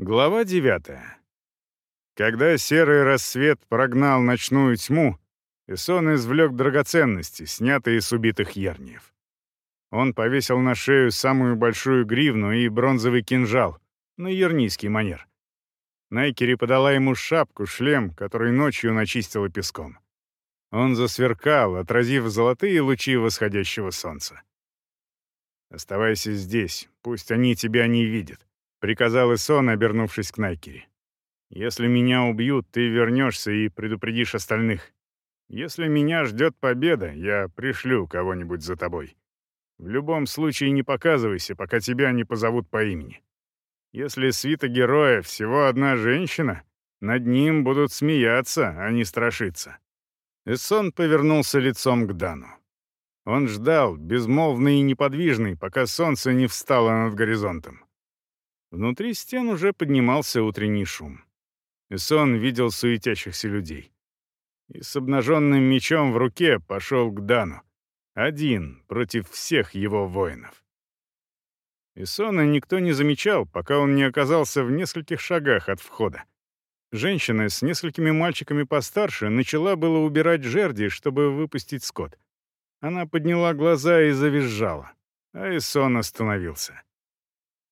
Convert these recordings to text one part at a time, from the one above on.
Глава 9. Когда серый рассвет прогнал ночную тьму, Исон извлек драгоценности, снятые с убитых ярниев. Он повесил на шею самую большую гривну и бронзовый кинжал, на ярнийский манер. Найкери подала ему шапку, шлем, который ночью начистила песком. Он засверкал, отразив золотые лучи восходящего солнца. «Оставайся здесь, пусть они тебя не видят», — приказал Исон, обернувшись к Найкере. «Если меня убьют, ты вернешься и предупредишь остальных. Если меня ждет победа, я пришлю кого-нибудь за тобой. В любом случае не показывайся, пока тебя не позовут по имени. Если свита героя всего одна женщина, над ним будут смеяться, а не страшиться». Эссон повернулся лицом к Дану. Он ждал, безмолвный и неподвижный, пока солнце не встало над горизонтом. Внутри стен уже поднимался утренний шум. Исон видел суетящихся людей. И с обнаженным мечом в руке пошел к Дану. Один против всех его воинов. Исона никто не замечал, пока он не оказался в нескольких шагах от входа. Женщина с несколькими мальчиками постарше начала было убирать жерди, чтобы выпустить скот. Она подняла глаза и завизжала, а Исон остановился.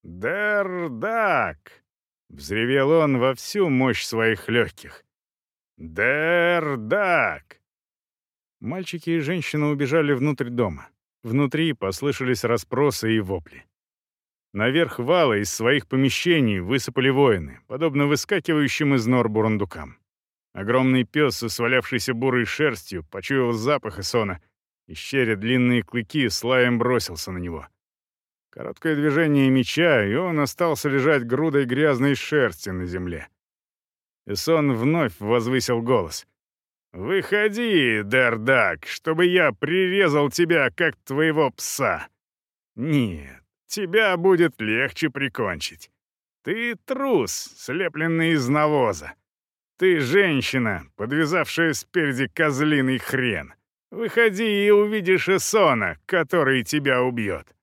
«Дердак!» — взревел он во всю мощь своих легких. «Дердак!» Мальчики и женщина убежали внутрь дома. Внутри послышались расспросы и вопли. Наверх вала из своих помещений высыпали воины, подобно выскакивающим из нор бурундукам. Огромный пес со свалявшейся бурой шерстью почуял запах Исона и, щеря длинные клыки, слаем бросился на него. Короткое движение меча, и он остался лежать грудой грязной шерсти на земле. Исон вновь возвысил голос. «Выходи, Дердак, чтобы я прирезал тебя, как твоего пса!» «Нет, тебя будет легче прикончить. Ты трус, слепленный из навоза. Ты женщина, подвязавшая спереди козлиный хрен. Выходи и увидишь Эсона, который тебя убьет.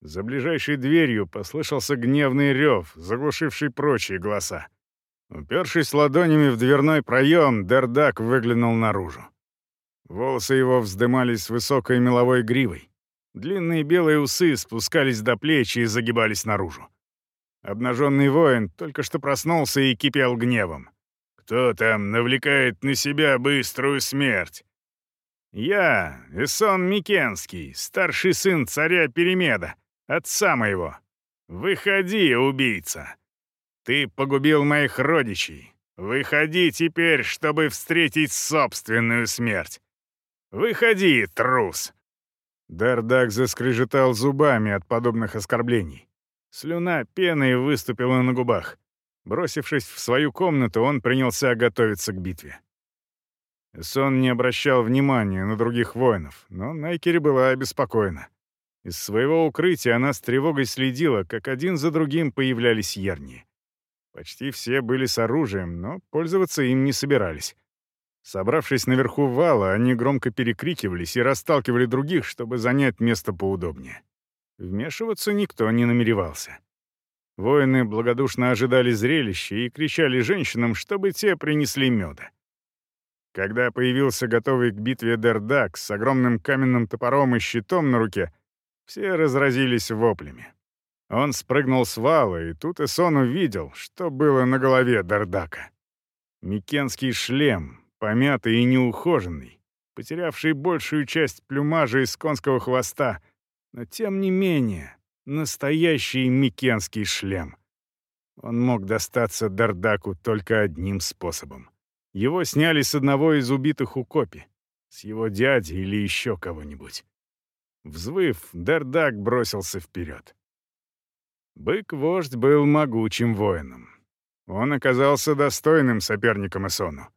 За ближайшей дверью послышался гневный рев, заглушивший прочие голоса. Упершись ладонями в дверной проем, Дердак выглянул наружу. Волосы его вздымались высокой меловой гривой. Длинные белые усы спускались до плеч и загибались наружу. Обнаженный воин только что проснулся и кипел гневом. «Кто там навлекает на себя быструю смерть?» «Я, Эсон Микенский, старший сын царя Перемеда, Отца моего! Выходи, убийца! Ты погубил моих родичей. Выходи теперь, чтобы встретить собственную смерть. Выходи, трус!» Дардак заскрежетал зубами от подобных оскорблений. Слюна пеной выступила на губах. Бросившись в свою комнату, он принялся готовиться к битве. Сон не обращал внимания на других воинов, но Найкери была обеспокоена. Из своего укрытия она с тревогой следила, как один за другим появлялись ярни. Почти все были с оружием, но пользоваться им не собирались. Собравшись наверху вала, они громко перекрикивались и расталкивали других, чтобы занять место поудобнее. Вмешиваться никто не намеревался. Воины благодушно ожидали зрелища и кричали женщинам, чтобы те принесли меда. Когда появился готовый к битве Дердак с огромным каменным топором и щитом на руке, все разразились воплями. Он спрыгнул с вала, и тут Эсон увидел, что было на голове Дардака. Микенский шлем, помятый и неухоженный, потерявший большую часть плюмажа из конского хвоста, но тем не менее настоящий микенский шлем. Он мог достаться Дардаку только одним способом. Его сняли с одного из убитых у копи, с его дяди или еще кого-нибудь. Взвыв, Дердак бросился вперед. Бык-вождь был могучим воином. Он оказался достойным соперником Эсону.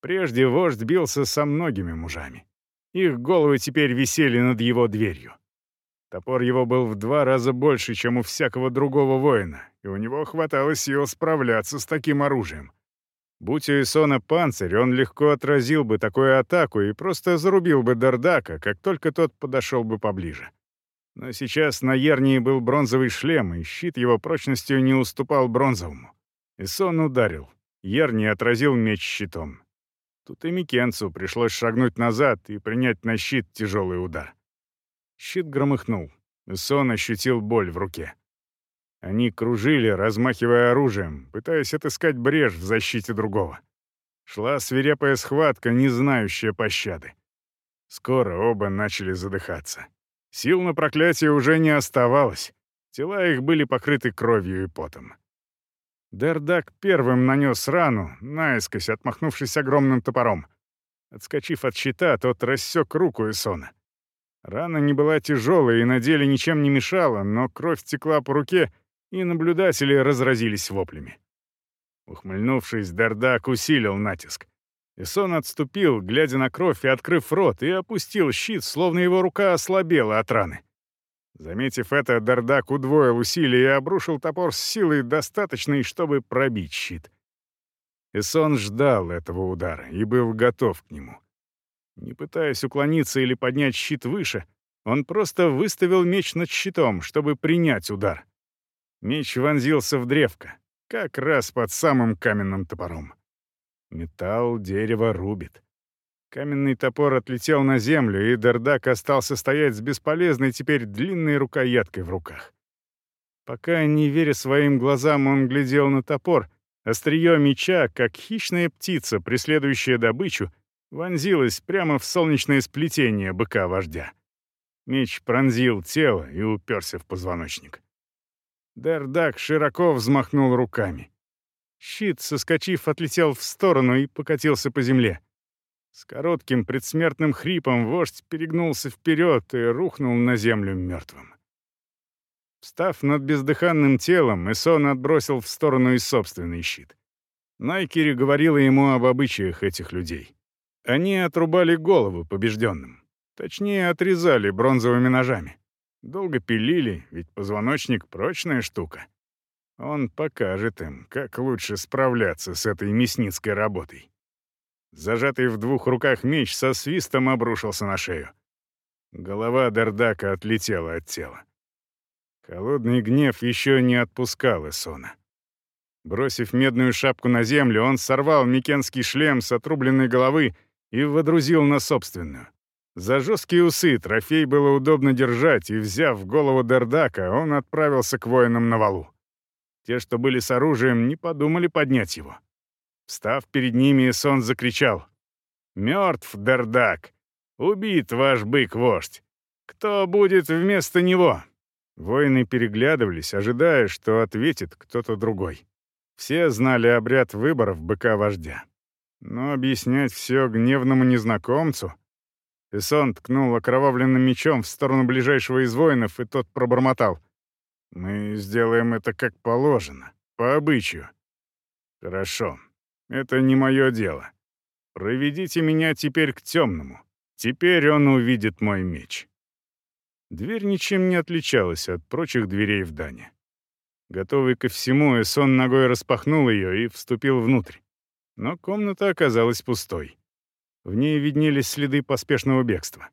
Прежде вождь бился со многими мужами. Их головы теперь висели над его дверью. Топор его был в два раза больше, чем у всякого другого воина, и у него хватало сил справляться с таким оружием. Будь у Исона панцирь, он легко отразил бы такую атаку и просто зарубил бы Дардака, как только тот подошел бы поближе. Но сейчас на Ернии был бронзовый шлем, и щит его прочностью не уступал бронзовому. Исон ударил. Ерни отразил меч щитом. Тут и Микенцу пришлось шагнуть назад и принять на щит тяжелый удар. Щит громыхнул. Исон ощутил боль в руке. Они кружили, размахивая оружием, пытаясь отыскать брешь в защите другого. Шла свирепая схватка, не знающая пощады. Скоро оба начали задыхаться. Сил на проклятие уже не оставалось. Тела их были покрыты кровью и потом. Дердак первым нанес рану, наискось отмахнувшись огромным топором. Отскочив от щита, тот рассек руку Эсона. Рана не была тяжелой и на деле ничем не мешала, но кровь текла по руке, и наблюдатели разразились воплями. Ухмыльнувшись, Дердак усилил натиск. Исон отступил, глядя на кровь и открыв рот, и опустил щит, словно его рука ослабела от раны. Заметив это, Дердак удвоил усилия и обрушил топор с силой, достаточной, чтобы пробить щит. Исон ждал этого удара и был готов к нему. Не пытаясь уклониться или поднять щит выше, он просто выставил меч над щитом, чтобы принять удар. Меч вонзился в древко, как раз под самым каменным топором. Металл дерево рубит. Каменный топор отлетел на землю, и Дердак остался стоять с бесполезной теперь длинной рукояткой в руках. Пока, не веря своим глазам, он глядел на топор, острие меча, как хищная птица, преследующая добычу, вонзилось прямо в солнечное сплетение быка-вождя. Меч пронзил тело и уперся в позвоночник. Дердак широко взмахнул руками. Щит, соскочив, отлетел в сторону и покатился по земле. С коротким предсмертным хрипом вождь перегнулся вперед и рухнул на землю мертвым. Встав над бездыханным телом, Эсон отбросил в сторону и собственный щит. Найкери говорила ему об обычаях этих людей. Они отрубали головы побежденным. Точнее, отрезали бронзовыми ножами. Долго пилили, ведь позвоночник — прочная штука. Он покажет им, как лучше справляться с этой мясницкой работой. Зажатый в двух руках меч со свистом обрушился на шею. Голова Дардака отлетела от тела. Холодный гнев еще не отпускал Эсона. Бросив медную шапку на землю, он сорвал микенский шлем с отрубленной головы и водрузил на собственную. За жесткие усы трофей было удобно держать, и, взяв голову Дердака, он отправился к воинам на валу. Те, что были с оружием, не подумали поднять его. Встав перед ними, Сон закричал. «Мертв Дердак! Убит ваш бык-вождь! Кто будет вместо него?» Воины переглядывались, ожидая, что ответит кто-то другой. Все знали обряд выборов быка-вождя. Но объяснять все гневному незнакомцу — Исон ткнул окровавленным мечом в сторону ближайшего из воинов, и тот пробормотал. «Мы сделаем это как положено, по обычаю». «Хорошо. Это не мое дело. Проведите меня теперь к темному. Теперь он увидит мой меч». Дверь ничем не отличалась от прочих дверей в Дане. Готовый ко всему, Эсон ногой распахнул ее и вступил внутрь. Но комната оказалась пустой. В ней виднелись следы поспешного бегства.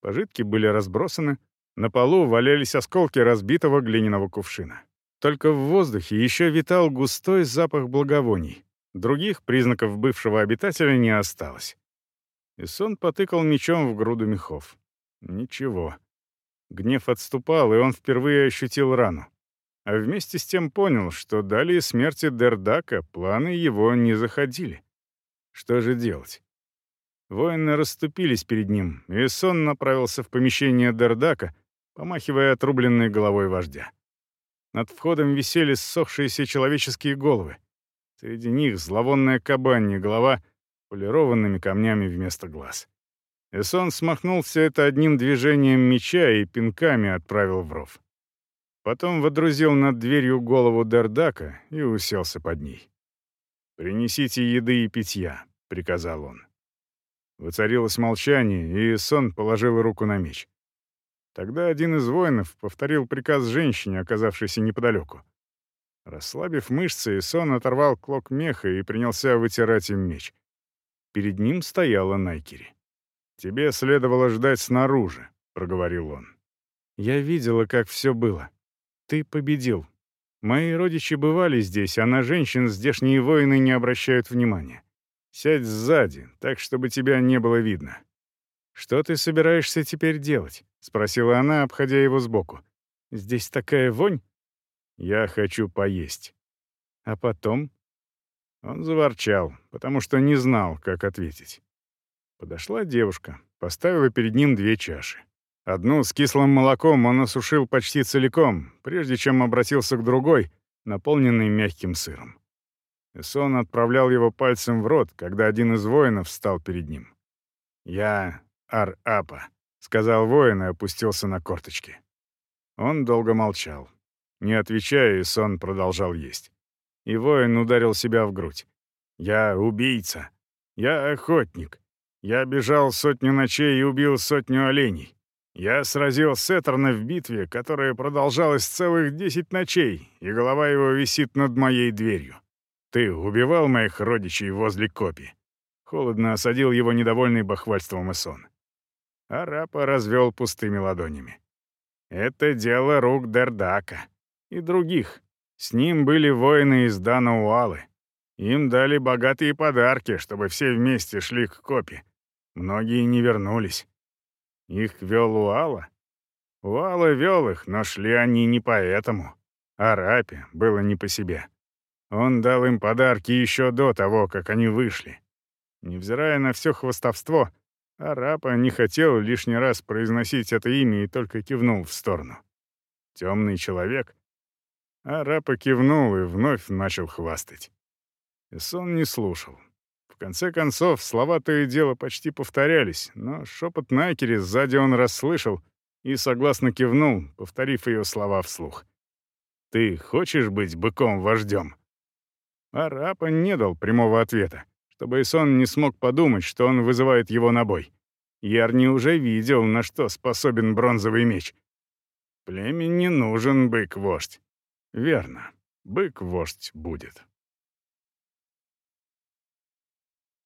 Пожитки были разбросаны, на полу валялись осколки разбитого глиняного кувшина. Только в воздухе еще витал густой запах благовоний. Других признаков бывшего обитателя не осталось. Исон потыкал мечом в груду мехов. Ничего. Гнев отступал, и он впервые ощутил рану. А вместе с тем понял, что далее смерти Дердака планы его не заходили. Что же делать? Воины расступились перед ним, и сон направился в помещение Дердака, помахивая отрубленной головой вождя. Над входом висели ссохшиеся человеческие головы. Среди них зловонная кабанья голова, полированными камнями вместо глаз. Эсон смахнул все это одним движением меча и пинками отправил в ров. Потом водрузил над дверью голову Дердака и уселся под ней. «Принесите еды и питья», — приказал он. Воцарилось молчание, и Сон положил руку на меч. Тогда один из воинов повторил приказ женщине, оказавшейся неподалеку. Расслабив мышцы, Сон оторвал клок меха и принялся вытирать им меч. Перед ним стояла Найкери. «Тебе следовало ждать снаружи», — проговорил он. Я видела, как все было. Ты победил. Мои родичи бывали здесь, а на женщин здешние воины не обращают внимания. Сядь сзади, так, чтобы тебя не было видно. Что ты собираешься теперь делать? спросила она, обходя его сбоку. Здесь такая вонь. Я хочу поесть. А потом? Он заворчал, потому что не знал, как ответить. Подошла девушка, поставила перед ним две чаши. Одну с кислым молоком он осушил почти целиком, прежде чем обратился к другой, наполненной мягким сыром. Эсон отправлял его пальцем в рот, когда один из воинов встал перед ним. «Я Ар-Апа», — сказал воин и опустился на корточки. Он долго молчал. Не отвечая, Эсон продолжал есть. И воин ударил себя в грудь. «Я убийца. Я охотник. Я бежал сотню ночей и убил сотню оленей. Я сразил Сеттерна в битве, которая продолжалась целых десять ночей, и голова его висит над моей дверью. Ты убивал моих родичей возле копи?» Холодно осадил его недовольный бахвальством Эсон. Арапа развел пустыми ладонями. «Это дело рук Дердака и других. С ним были воины из Данауалы. Им дали богатые подарки, чтобы все вместе шли к копи. Многие не вернулись. Их вел Уала? Уала вел их, но шли они не поэтому. А Рапе было не по себе. Он дал им подарки еще до того, как они вышли. Невзирая на все хвостовство, Арапа не хотел лишний раз произносить это имя и только кивнул в сторону. Темный человек. Арапа кивнул и вновь начал хвастать. Исон не слушал. В конце концов, слова то и дело почти повторялись, но шепот Найкери сзади он расслышал и согласно кивнул, повторив ее слова вслух. «Ты хочешь быть быком-вождем?» Арапа не дал прямого ответа, чтобы Исон не смог подумать, что он вызывает его на бой. Ярни уже видел, на что способен бронзовый меч. Племени нужен бык-вождь. Верно, бык-вождь будет.